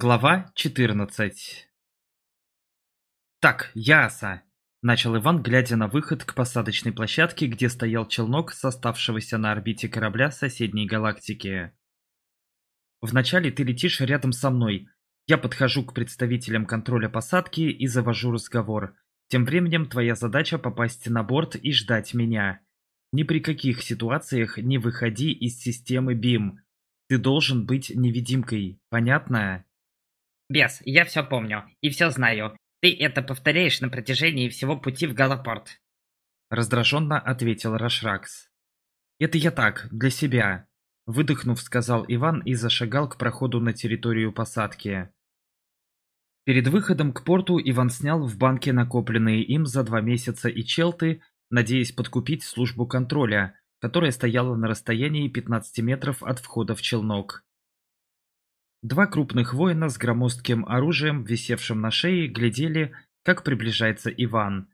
Глава 14 «Так, ясно!» – начал Иван, глядя на выход к посадочной площадке, где стоял челнок с оставшегося на орбите корабля соседней галактики. «Вначале ты летишь рядом со мной. Я подхожу к представителям контроля посадки и завожу разговор. Тем временем твоя задача попасть на борт и ждать меня. Ни при каких ситуациях не выходи из системы БИМ. Ты должен быть невидимкой, понятно?» Бес, я все помню и все знаю. Ты это повторяешь на протяжении всего пути в Галапорт. Раздраженно ответил Рашракс. Это я так, для себя. Выдохнув, сказал Иван и зашагал к проходу на территорию посадки. Перед выходом к порту Иван снял в банке накопленные им за два месяца и челты, надеясь подкупить службу контроля, которая стояла на расстоянии 15 метров от входа в челнок. Два крупных воина с громоздким оружием, висевшим на шее, глядели, как приближается Иван.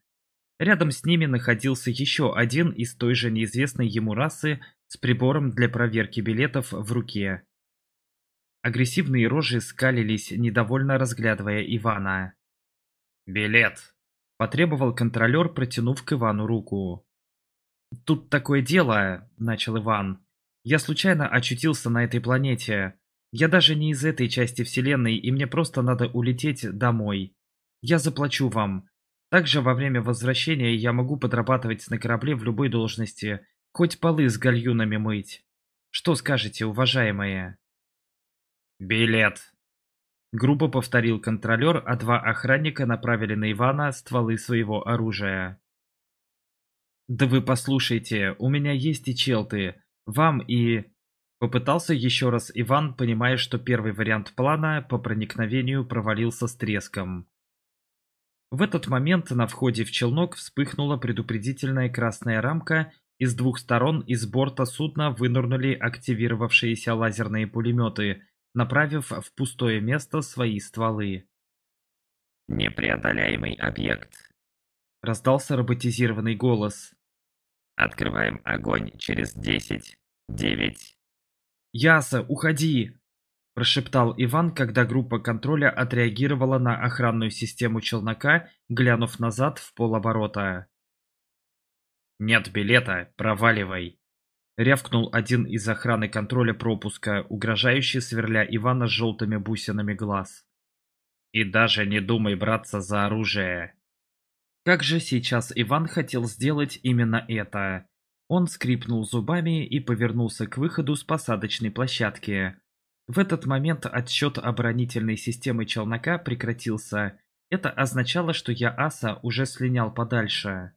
Рядом с ними находился еще один из той же неизвестной ему расы с прибором для проверки билетов в руке. Агрессивные рожи скалились, недовольно разглядывая Ивана. «Билет!» – потребовал контролер, протянув к Ивану руку. «Тут такое дело!» – начал Иван. «Я случайно очутился на этой планете. Я даже не из этой части вселенной, и мне просто надо улететь домой. Я заплачу вам. Также во время возвращения я могу подрабатывать на корабле в любой должности, хоть полы с гальюнами мыть. Что скажете, уважаемые? Билет. Грубо повторил контролер, а два охранника направили на Ивана стволы своего оружия. «Да вы послушайте, у меня есть и челты. Вам и Попытался еще раз Иван, понимая, что первый вариант плана по проникновению провалился с треском. В этот момент на входе в челнок вспыхнула предупредительная красная рамка, и с двух сторон из борта судна вынырнули активировавшиеся лазерные пулеметы, направив в пустое место свои стволы. «Непреодоляемый объект», — раздался роботизированный голос. «Открываем огонь через десять, девять, «Яса, уходи!» – прошептал Иван, когда группа контроля отреагировала на охранную систему челнока, глянув назад в полоборота. «Нет билета, проваливай!» – рявкнул один из охраны контроля пропуска, угрожающий сверля Ивана с желтыми бусинами глаз. «И даже не думай браться за оружие!» Как же сейчас Иван хотел сделать именно это? Он скрипнул зубами и повернулся к выходу с посадочной площадки. В этот момент отсчет оборонительной системы челнока прекратился. Это означало, что я аса уже слинял подальше.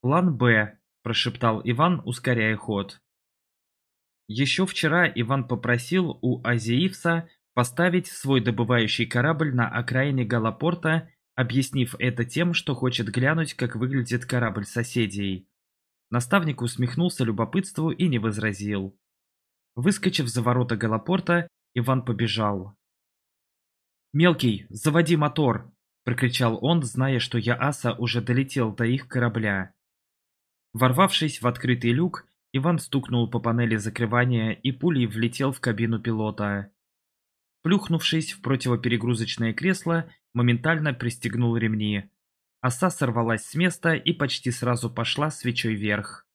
«План Б», – прошептал Иван, ускоряя ход. Еще вчера Иван попросил у Азиивса поставить свой добывающий корабль на окраине Галапорта, объяснив это тем, что хочет глянуть, как выглядит корабль соседей. Наставник усмехнулся любопытству и не возразил. Выскочив за ворота голопорта, Иван побежал. «Мелкий, заводи мотор!» – прокричал он, зная, что Яаса уже долетел до их корабля. Ворвавшись в открытый люк, Иван стукнул по панели закрывания и пулей влетел в кабину пилота. Плюхнувшись в противоперегрузочное кресло, моментально пристегнул ремни. Оса сорвалась с места и почти сразу пошла свечой вверх.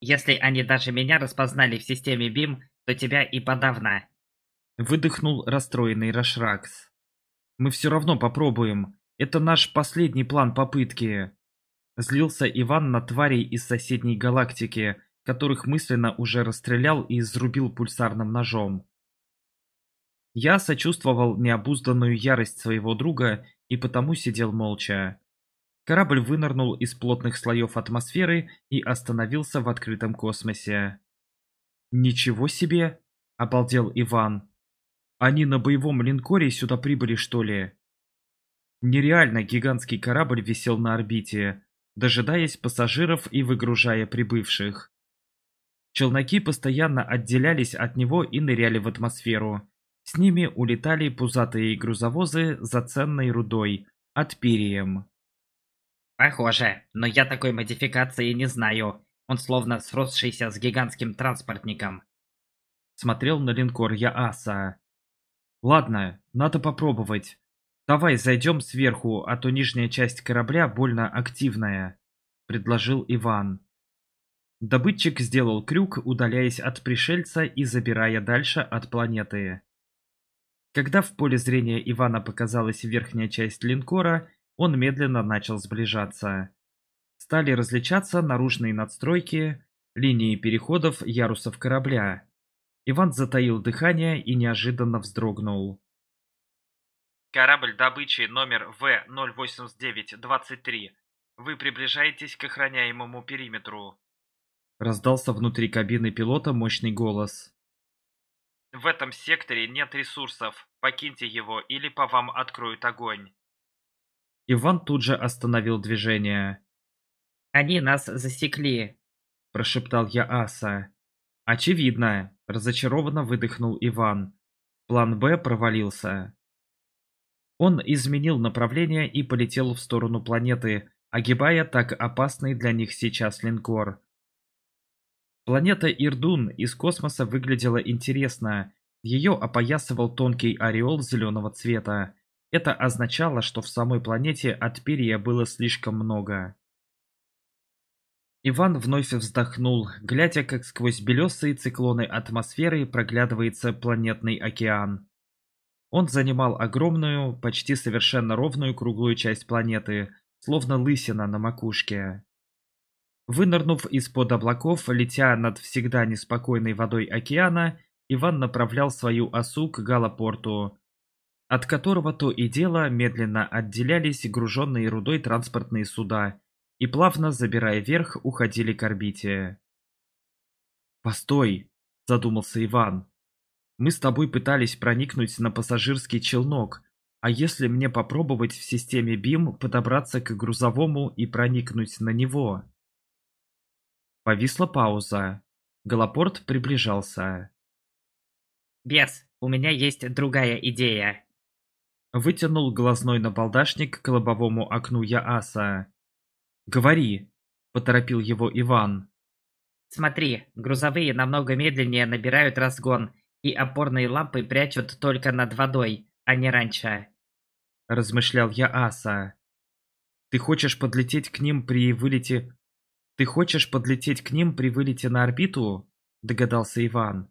«Если они даже меня распознали в системе БИМ, то тебя и подавно!» Выдохнул расстроенный Рашракс. «Мы все равно попробуем. Это наш последний план попытки!» Злился Иван на тварей из соседней галактики, которых мысленно уже расстрелял и изрубил пульсарным ножом. Я сочувствовал необузданную ярость своего друга и потому сидел молча. Корабль вынырнул из плотных слоев атмосферы и остановился в открытом космосе. «Ничего себе!» – обалдел Иван. «Они на боевом линкоре сюда прибыли, что ли?» Нереально гигантский корабль висел на орбите, дожидаясь пассажиров и выгружая прибывших. Челноки постоянно отделялись от него и ныряли в атмосферу. С ними улетали пузатые грузовозы за ценной рудой, от перием. Похоже, но я такой модификации не знаю. Он словно сросшийся с гигантским транспортником. Смотрел на линкор Яаса. Ладно, надо попробовать. Давай зайдем сверху, а то нижняя часть корабля больно активная, предложил Иван. Добытчик сделал крюк, удаляясь от пришельца и забирая дальше от планеты. Когда в поле зрения Ивана показалась верхняя часть линкора, он медленно начал сближаться. Стали различаться наружные надстройки, линии переходов ярусов корабля. Иван затаил дыхание и неожиданно вздрогнул. Корабль добычи номер В-08923. Вы приближаетесь к охраняемому периметру. Раздался внутри кабины пилота мощный голос. В этом секторе нет ресурсов. Покиньте его, или по вам откроют огонь. Иван тут же остановил движение. «Они нас засекли», – прошептал я Аса. «Очевидно», – разочарованно выдохнул Иван. План «Б» провалился. Он изменил направление и полетел в сторону планеты, огибая так опасный для них сейчас линкор. Планета Ирдун из космоса выглядела интересно. Ее опоясывал тонкий ореол зеленого цвета. Это означало, что в самой планете от перья было слишком много. Иван вновь вздохнул, глядя, как сквозь белесые циклоны атмосферы проглядывается планетный океан. Он занимал огромную, почти совершенно ровную круглую часть планеты, словно лысина на макушке. Вынырнув из-под облаков, летя над всегда неспокойной водой океана, Иван направлял свою осу к галопорту, от которого то и дело медленно отделялись груженные рудой транспортные суда и, плавно забирая вверх, уходили к орбите. «Постой!» – задумался Иван. «Мы с тобой пытались проникнуть на пассажирский челнок, а если мне попробовать в системе БИМ подобраться к грузовому и проникнуть на него?» Повисла пауза. Голопорт приближался. «Бес, у меня есть другая идея», Вытянул глазной набалдашник к лобовому окну Яаса. «Говори!» – поторопил его Иван. «Смотри, грузовые намного медленнее набирают разгон, и опорные лампы прячут только над водой, а не раньше», – размышлял Яаса. «Ты хочешь подлететь к ним при вылете «Ты хочешь подлететь к ним при вылете на орбиту?» – догадался Иван.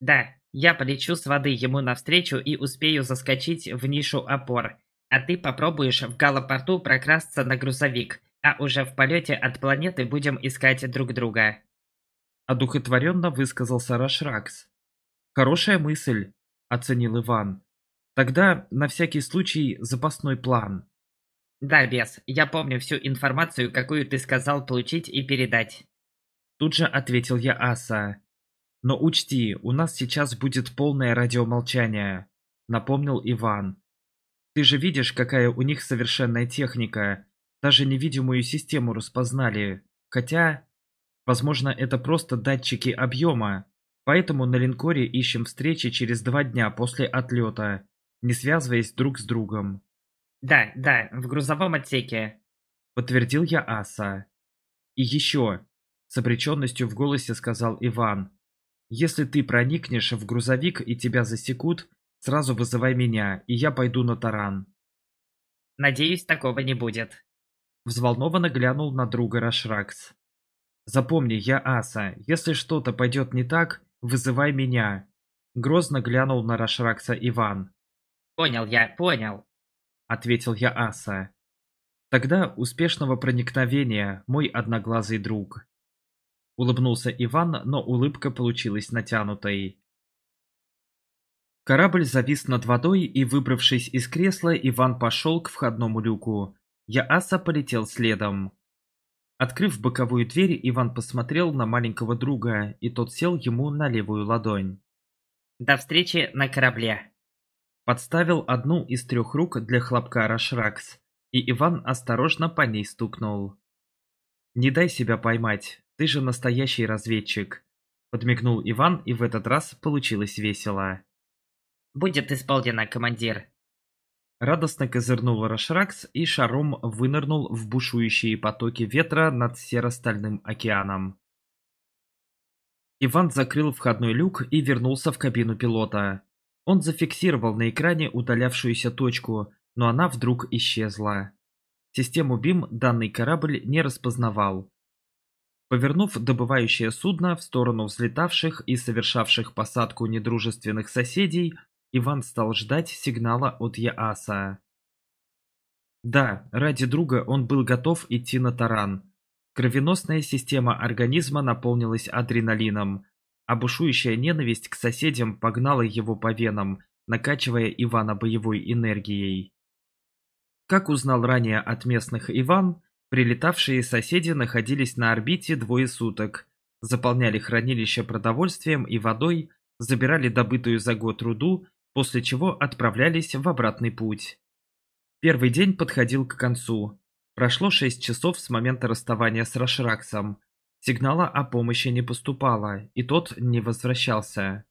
«Да, я полечу с воды ему навстречу и успею заскочить в нишу опор. А ты попробуешь в галопорту прокрасться на грузовик, а уже в полете от планеты будем искать друг друга». Одухотворенно высказался Рашракс. «Хорошая мысль», — оценил Иван. «Тогда, на всякий случай, запасной план». «Да, Бес, я помню всю информацию, какую ты сказал получить и передать». Тут же ответил я Аса. Но учти, у нас сейчас будет полное радиомолчание, напомнил Иван. Ты же видишь, какая у них совершенная техника. Даже невидимую систему распознали. Хотя, возможно, это просто датчики объема. Поэтому на линкоре ищем встречи через два дня после отлета, не связываясь друг с другом. «Да, да, в грузовом отсеке», — подтвердил я Аса. «И еще», — с обреченностью в голосе сказал Иван, если ты проникнешь в грузовик и тебя засекут, сразу вызывай меня, и я пойду на таран. Надеюсь, такого не будет. Взволнованно глянул на друга Рашракс. Запомни, я Аса. Если что-то пойдет не так, вызывай меня. Грозно глянул на Рашракса Иван. Понял я, понял. Ответил я Аса. Тогда успешного проникновения, мой одноглазый друг улыбнулся Иван, но улыбка получилась натянутой. Корабль завис над водой, и, выбравшись из кресла, Иван пошел к входному люку. Яаса полетел следом. Открыв боковую дверь, Иван посмотрел на маленького друга, и тот сел ему на левую ладонь. «До встречи на корабле!» Подставил одну из трех рук для хлопка Рашракс, и Иван осторожно по ней стукнул. «Не дай себя поймать», «Ты же настоящий разведчик!» Подмигнул Иван, и в этот раз получилось весело. «Будет исполнено, командир!» Радостно козырнул Рашракс, и шаром вынырнул в бушующие потоки ветра над серостальным океаном. Иван закрыл входной люк и вернулся в кабину пилота. Он зафиксировал на экране удалявшуюся точку, но она вдруг исчезла. Систему БИМ данный корабль не распознавал, повернув добывающее судно в сторону взлетавших и совершавших посадку недружественных соседей, Иван стал ждать сигнала от Яаса. Да, ради друга он был готов идти на таран. Кровеносная система организма наполнилась адреналином, обушующая ненависть к соседям погнала его по венам, накачивая Ивана боевой энергией. Как узнал ранее от местных Иван, Прилетавшие соседи находились на орбите двое суток, заполняли хранилище продовольствием и водой, забирали добытую за год руду, после чего отправлялись в обратный путь. Первый день подходил к концу. Прошло 6 часов с момента расставания с Рашраксом. Сигнала о помощи не поступало, и тот не возвращался.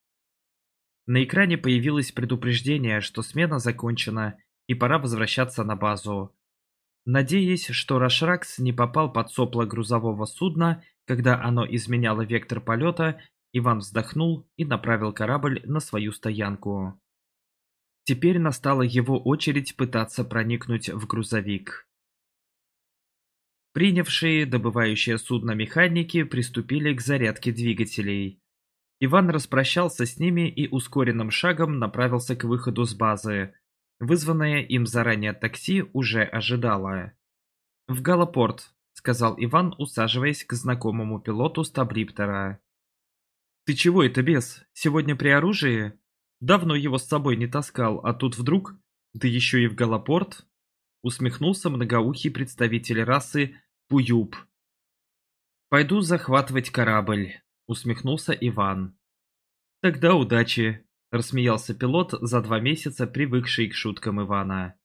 На экране появилось предупреждение, что смена закончена и пора возвращаться на базу надеясь, что Рашракс не попал под сопло грузового судна, когда оно изменяло вектор полета, Иван вздохнул и направил корабль на свою стоянку. Теперь настала его очередь пытаться проникнуть в грузовик. Принявшие добывающее судно механики приступили к зарядке двигателей. Иван распрощался с ними и ускоренным шагом направился к выходу с базы, Вызванное им заранее такси уже ожидало. «В Галапорт», — сказал Иван, усаживаясь к знакомому пилоту Стабриптера. «Ты чего это, без? Сегодня при оружии? Давно его с собой не таскал, а тут вдруг? Да еще и в Галапорт?» Усмехнулся многоухий представитель расы Пуюб. «Пойду захватывать корабль», — усмехнулся Иван. «Тогда удачи», — рассмеялся пилот, за два месяца привыкший к шуткам Ивана.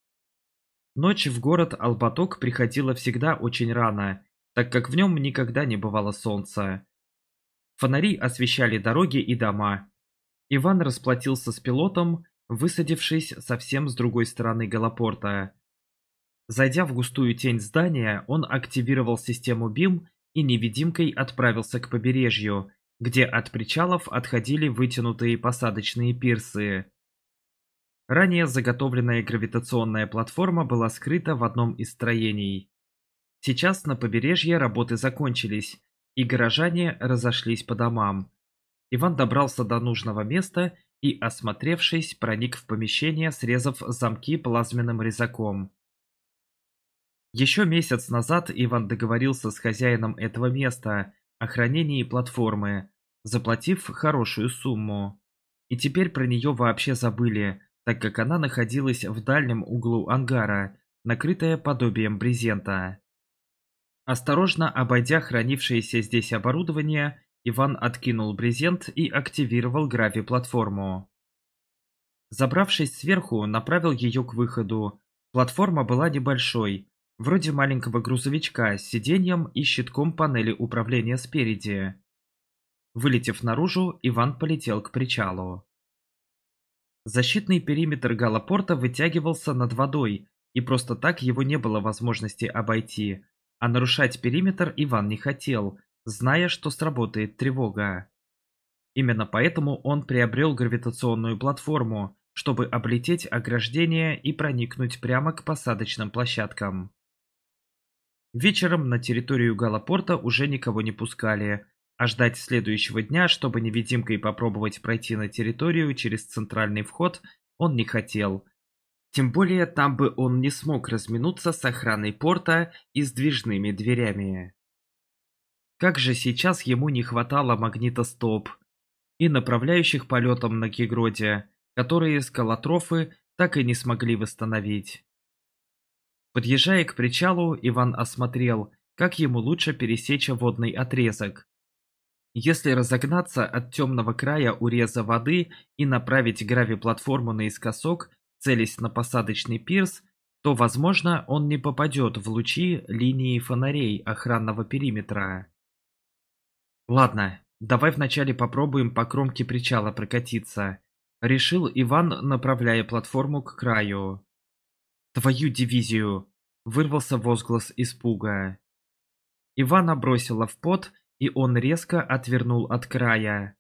Ночь в город Албаток приходила всегда очень рано, так как в нем никогда не бывало солнца. Фонари освещали дороги и дома. Иван расплатился с пилотом, высадившись совсем с другой стороны Галапорта. Зайдя в густую тень здания, он активировал систему БИМ и невидимкой отправился к побережью, где от причалов отходили вытянутые посадочные пирсы. Ранее заготовленная гравитационная платформа была скрыта в одном из строений. Сейчас на побережье работы закончились, и горожане разошлись по домам. Иван добрался до нужного места и, осмотревшись, проник в помещение, срезав замки плазменным резаком. Еще месяц назад Иван договорился с хозяином этого места о хранении платформы, заплатив хорошую сумму. И теперь про нее вообще забыли, так как она находилась в дальнем углу ангара, накрытая подобием брезента. Осторожно обойдя хранившееся здесь оборудование, Иван откинул брезент и активировал грави-платформу. Забравшись сверху, направил ее к выходу. Платформа была небольшой, вроде маленького грузовичка с сиденьем и щитком панели управления спереди. Вылетев наружу, Иван полетел к причалу. Защитный периметр галопорта вытягивался над водой, и просто так его не было возможности обойти, а нарушать периметр Иван не хотел, зная, что сработает тревога. Именно поэтому он приобрел гравитационную платформу, чтобы облететь ограждение и проникнуть прямо к посадочным площадкам. Вечером на территорию галопорта уже никого не пускали, а ждать следующего дня, чтобы невидимкой попробовать пройти на территорию через центральный вход, он не хотел. Тем более там бы он не смог разминуться с охраной порта и сдвижными дверями. Как же сейчас ему не хватало магнитостоп и направляющих полетом на Гегроде, которые скалотрофы так и не смогли восстановить. Подъезжая к причалу, Иван осмотрел, как ему лучше пересечь водный отрезок, если разогнаться от темного края уреза воды и направить гравиплатформу наискосок, целясь на посадочный пирс, то, возможно, он не попадет в лучи линии фонарей охранного периметра. Ладно, давай вначале попробуем по кромке причала прокатиться. Решил Иван, направляя платформу к краю. «Твою дивизию!» – вырвался возглас испуга. Ивана бросила в пот – и он резко отвернул от края.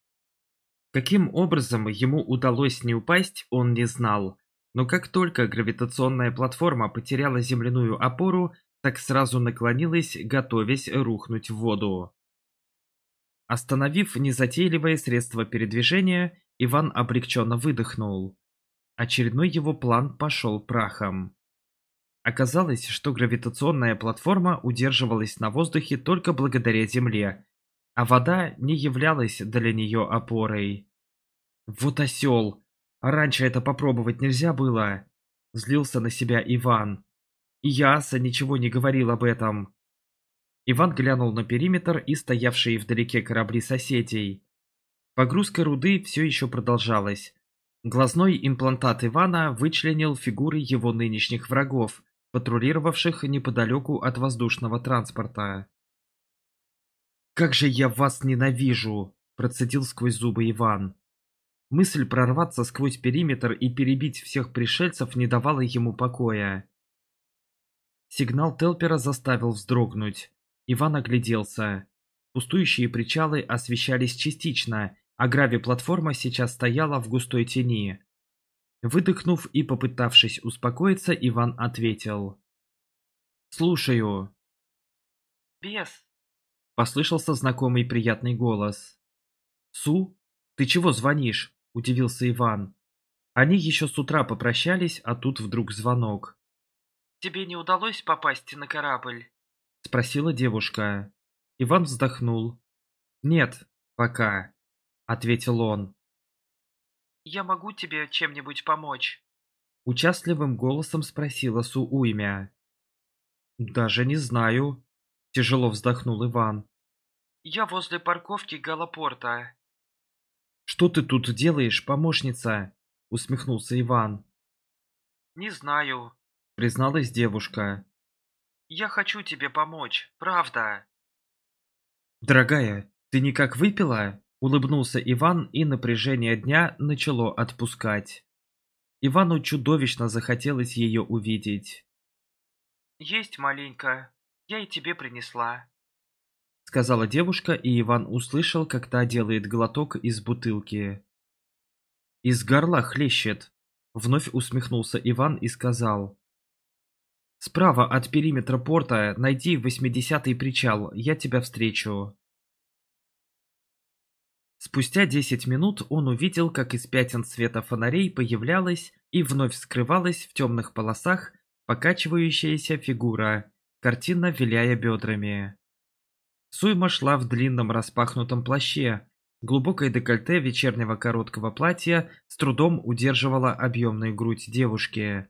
Каким образом ему удалось не упасть, он не знал. Но как только гравитационная платформа потеряла земляную опору, так сразу наклонилась, готовясь рухнуть в воду. Остановив незатейливое средство передвижения, Иван облегченно выдохнул. Очередной его план пошел прахом. Оказалось, что гравитационная платформа удерживалась на воздухе только благодаря Земле, а вода не являлась для нее опорой. «Вот осел! Раньше это попробовать нельзя было!» – злился на себя Иван. И Яса ничего не говорил об этом. Иван глянул на периметр и стоявшие вдалеке корабли соседей. Погрузка руды все еще продолжалась. Глазной имплантат Ивана вычленил фигуры его нынешних врагов, патрулировавших неподалеку от воздушного транспорта. «Как же я вас ненавижу!» – процедил сквозь зубы Иван. Мысль прорваться сквозь периметр и перебить всех пришельцев не давала ему покоя. Сигнал Телпера заставил вздрогнуть. Иван огляделся. Пустующие причалы освещались частично, а грави-платформа сейчас стояла в густой тени. Выдохнув и попытавшись успокоиться, Иван ответил. «Слушаю». «Бес, Послышался знакомый приятный голос. «Су, ты чего звонишь?» – удивился Иван. Они еще с утра попрощались, а тут вдруг звонок. «Тебе не удалось попасть на корабль?» – спросила девушка. Иван вздохнул. «Нет, пока», – ответил он. «Я могу тебе чем-нибудь помочь?» – участливым голосом спросила Су Сууймя. «Даже не знаю», — тяжело вздохнул Иван. «Я возле парковки Галапорта». «Что ты тут делаешь, помощница?» — усмехнулся Иван. «Не знаю», — призналась девушка. «Я хочу тебе помочь, правда». «Дорогая, ты никак выпила?» — улыбнулся Иван, и напряжение дня начало отпускать. Ивану чудовищно захотелось ее увидеть. «Есть маленькая я и тебе принесла», — сказала девушка, и Иван услышал, как та делает глоток из бутылки. «Из горла хлещет», — вновь усмехнулся Иван и сказал. «Справа от периметра порта найди восьмидесятый причал, я тебя встречу». Спустя 10 минут он увидел, как из пятен света фонарей появлялась и вновь скрывалась в темных полосах покачивающаяся фигура, картинно виляя бедрами. Суйма шла в длинном распахнутом плаще. Глубокое декольте вечернего короткого платья с трудом удерживало объемную грудь девушки.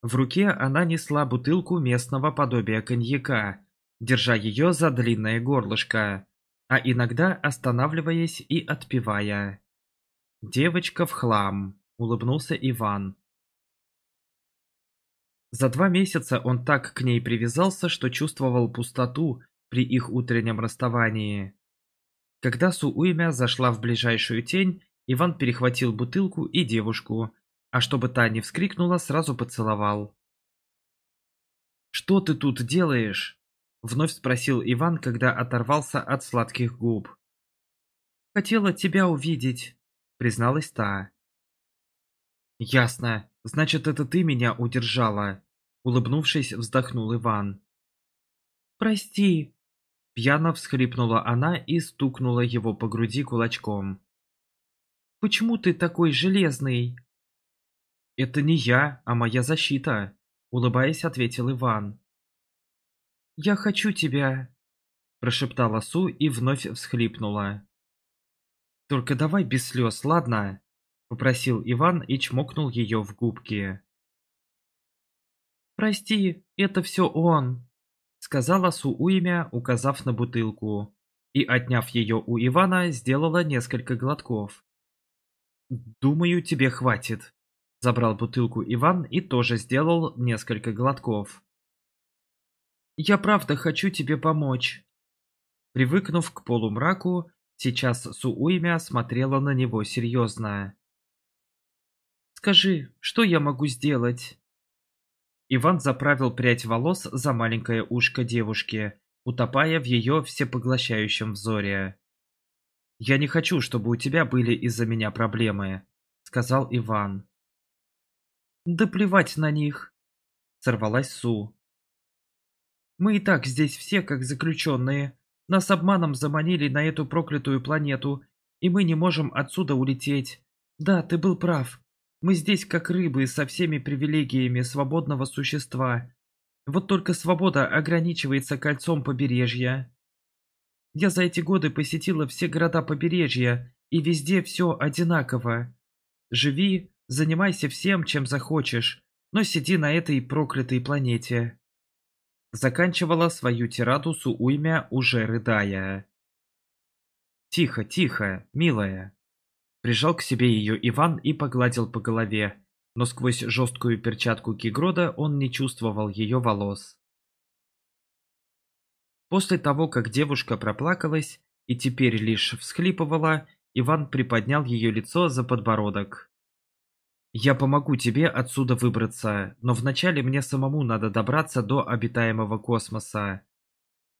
В руке она несла бутылку местного подобия коньяка, держа ее за длинное горлышко, а иногда останавливаясь и отпивая. «Девочка в хлам», — улыбнулся Иван. За два месяца он так к ней привязался, что чувствовал пустоту при их утреннем расставании. Когда Сууймя зашла в ближайшую тень, Иван перехватил бутылку и девушку, а чтобы та не вскрикнула, сразу поцеловал. «Что ты тут делаешь?» — вновь спросил Иван, когда оторвался от сладких губ. «Хотела тебя увидеть», — призналась та. «Ясно. Значит, это ты меня удержала», — улыбнувшись, вздохнул Иван. «Прости», — пьяно всхрипнула она и стукнула его по груди кулачком. «Почему ты такой железный?» «Это не я, а моя защита», — улыбаясь, ответил Иван. «Я хочу тебя», — прошептала Су и вновь всхлипнула. «Только давай без слез, ладно?» попросил Иван и чмокнул ее в губки. «Прости, это все он», — сказала Сууймя, указав на бутылку, и, отняв ее у Ивана, сделала несколько глотков. «Думаю, тебе хватит», — забрал бутылку Иван и тоже сделал несколько глотков. «Я правда хочу тебе помочь». Привыкнув к полумраку, сейчас Сууймя смотрела на него серьезно. Скажи, что я могу сделать?» Иван заправил прядь волос за маленькое ушко девушки, утопая в ее всепоглощающем взоре. «Я не хочу, чтобы у тебя были из-за меня проблемы», — сказал Иван. «Да плевать на них», — сорвалась Су. «Мы и так здесь все как заключенные. Нас обманом заманили на эту проклятую планету, и мы не можем отсюда улететь. Да, ты был прав. Мы здесь как рыбы со всеми привилегиями свободного существа. Вот только свобода ограничивается кольцом побережья. Я за эти годы посетила все города побережья, и везде все одинаково. Живи, занимайся всем, чем захочешь, но сиди на этой проклятой планете. Заканчивала свою тираду Сууймя, уже рыдая. «Тихо, тихо, милая», Прижал к себе ее Иван и погладил по голове, но сквозь жесткую перчатку Кигрода он не чувствовал ее волос. После того, как девушка проплакалась и теперь лишь всхлипывала, Иван приподнял ее лицо за подбородок. «Я помогу тебе отсюда выбраться, но вначале мне самому надо добраться до обитаемого космоса»,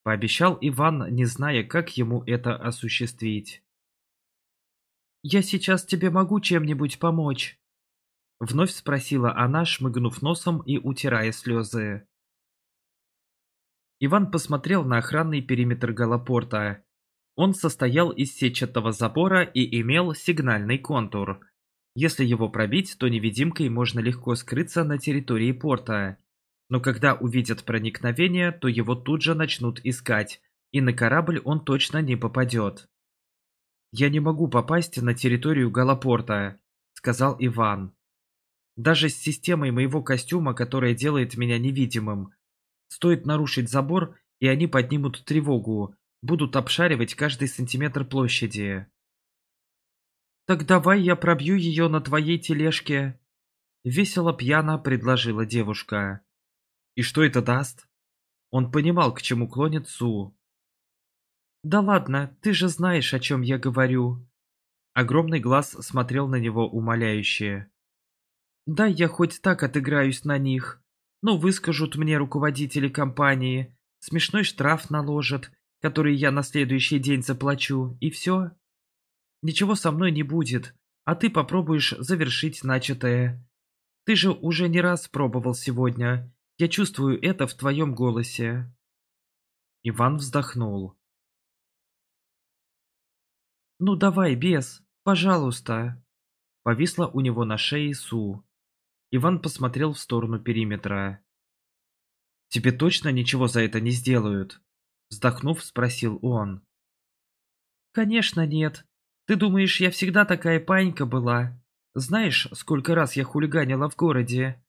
пообещал Иван, не зная, как ему это осуществить. «Я сейчас тебе могу чем-нибудь помочь?» Вновь спросила она, шмыгнув носом и утирая слезы. Иван посмотрел на охранный периметр галапорта. Он состоял из сетчатого забора и имел сигнальный контур. Если его пробить, то невидимкой можно легко скрыться на территории порта. Но когда увидят проникновение, то его тут же начнут искать, и на корабль он точно не попадет. «Я не могу попасть на территорию Галапорта», — сказал Иван. «Даже с системой моего костюма, которая делает меня невидимым. Стоит нарушить забор, и они поднимут тревогу, будут обшаривать каждый сантиметр площади». «Так давай я пробью ее на твоей тележке», — весело пьяно предложила девушка. «И что это даст?» Он понимал, к чему клонит Су. Да ладно, ты же знаешь, о чем я говорю. Огромный глаз смотрел на него умоляюще. Да я хоть так отыграюсь на них. но выскажут мне руководители компании, смешной штраф наложат, который я на следующий день заплачу, и все. Ничего со мной не будет, а ты попробуешь завершить начатое. Ты же уже не раз пробовал сегодня. Я чувствую это в твоем голосе. Иван вздохнул. «Ну давай, бес, пожалуйста!» Повисла у него на шее Су. Иван посмотрел в сторону периметра. «Тебе точно ничего за это не сделают?» Вздохнув, спросил он. «Конечно нет. Ты думаешь, я всегда такая панька была? Знаешь, сколько раз я хулиганила в городе?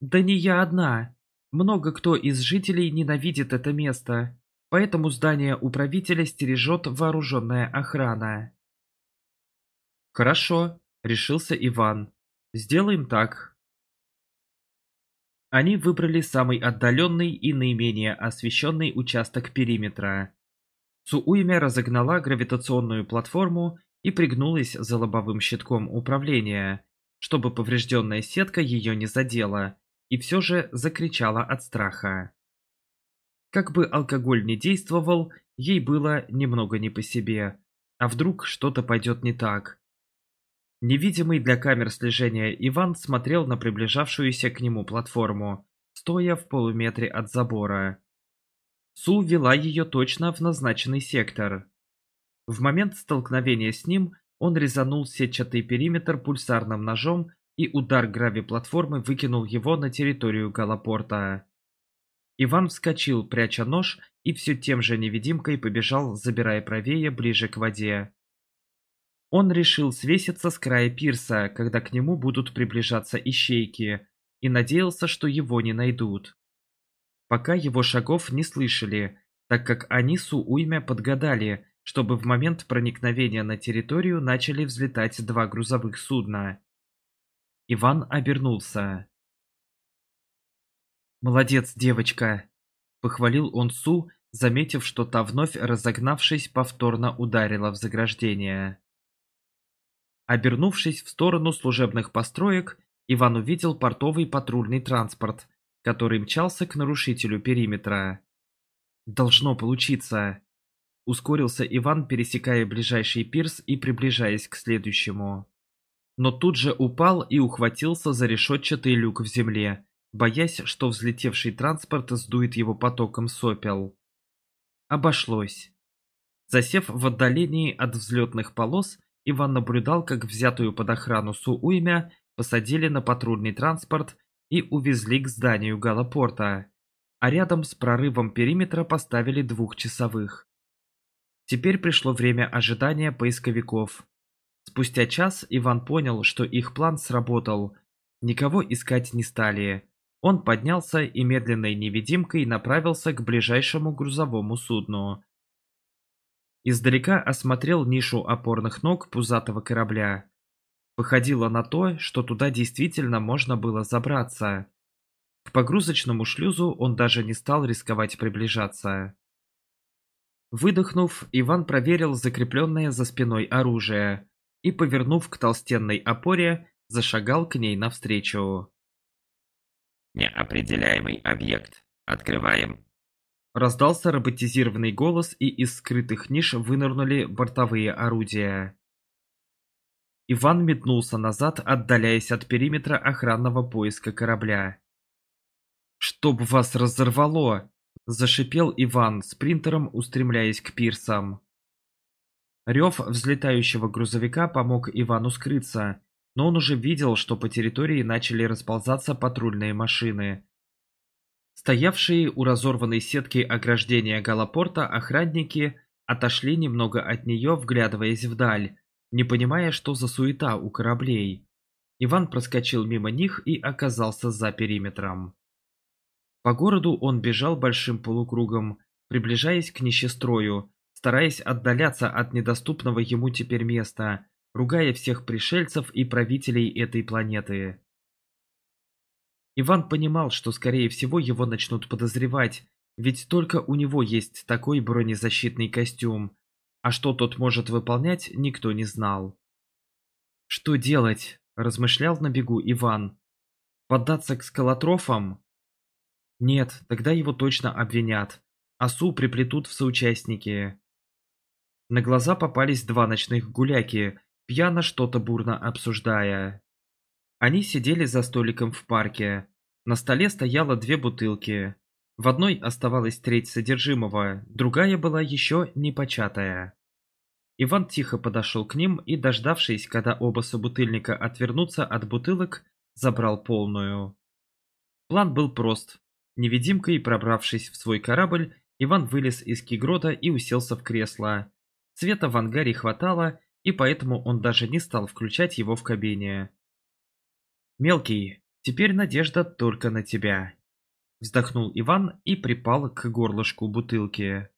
Да не я одна. Много кто из жителей ненавидит это место. Поэтому здание управителя стережет вооруженная охрана. «Хорошо», — решился Иван. «Сделаем так». Они выбрали самый отдаленный и наименее освещенный участок периметра. Сууймя разогнала гравитационную платформу и пригнулась за лобовым щитком управления, чтобы поврежденная сетка ее не задела, и все же закричала от страха. Как бы алкоголь не действовал, ей было немного не по себе. А вдруг что-то пойдет не так? Невидимый для камер слежения Иван смотрел на приближавшуюся к нему платформу, стоя в полуметре от забора. Су вела ее точно в назначенный сектор. В момент столкновения с ним он резанул сетчатый периметр пульсарным ножом и удар грави-платформы выкинул его на территорию галапорта. Иван вскочил, пряча нож, и все тем же невидимкой побежал, забирая правее, ближе к воде. Он решил свеситься с края пирса, когда к нему будут приближаться ищейки, и надеялся, что его не найдут. Пока его шагов не слышали, так как они сууймя подгадали, чтобы в момент проникновения на территорию начали взлетать два грузовых судна. Иван обернулся. «Молодец, девочка!» – похвалил он Су, заметив, что та вновь, разогнавшись, повторно ударила в заграждение. Обернувшись в сторону служебных построек, Иван увидел портовый патрульный транспорт, который мчался к нарушителю периметра. «Должно получиться!» Ускорился Иван, пересекая ближайший пирс и приближаясь к следующему. Но тут же упал и ухватился за решетчатый люк в земле, боясь, что взлетевший транспорт сдует его потоком сопел. Обошлось. Засев в отдалении от взлетных полос, Иван наблюдал, как взятую под охрану Сууймя посадили на патрульный транспорт и увезли к зданию галопорта, а рядом с прорывом периметра поставили двухчасовых. Теперь пришло время ожидания поисковиков. Спустя час Иван понял, что их план сработал. Никого искать не стали. Он поднялся и медленной невидимкой направился к ближайшему грузовому судну. Издалека осмотрел нишу опорных ног пузатого корабля. Выходило на то, что туда действительно можно было забраться. К погрузочному шлюзу он даже не стал рисковать приближаться. Выдохнув, Иван проверил закрепленное за спиной оружие и, повернув к толстенной опоре, зашагал к ней навстречу. Неопределяемый объект. Открываем. Раздался роботизированный голос, и из скрытых ниш вынырнули бортовые орудия. Иван метнулся назад, отдаляясь от периметра охранного поиска корабля. «Чтоб вас разорвало!» – зашипел Иван, спринтером устремляясь к пирсам. Рев взлетающего грузовика помог Ивану скрыться, но он уже видел, что по территории начали расползаться патрульные машины. Стоявшие у разорванной сетки ограждения галапорта охранники отошли немного от нее, вглядываясь вдаль, не понимая, что за суета у кораблей. Иван проскочил мимо них и оказался за периметром. По городу он бежал большим полукругом, приближаясь к нищестрою, стараясь отдаляться от недоступного ему теперь места, ругая всех пришельцев и правителей этой планеты. Иван понимал, что скорее всего его начнут подозревать, ведь только у него есть такой бронезащитный костюм, а что тот может выполнять, никто не знал. «Что делать?» – размышлял на бегу Иван. «Поддаться к скалотрофам?» «Нет, тогда его точно обвинят, Асу приплетут в соучастники». На глаза попались два ночных гуляки, пьяно что-то бурно обсуждая. Они сидели за столиком в парке. На столе стояло две бутылки. В одной оставалась треть содержимого, другая была еще непочатая. Иван тихо подошел к ним и, дождавшись, когда оба собутыльника отвернутся от бутылок, забрал полную. План был прост. Невидимкой пробравшись в свой корабль, Иван вылез из кигрота и уселся в кресло. Света в ангаре хватало, и поэтому он даже не стал включать его в кабине. «Мелкий, теперь надежда только на тебя», — вздохнул Иван и припал к горлышку бутылки.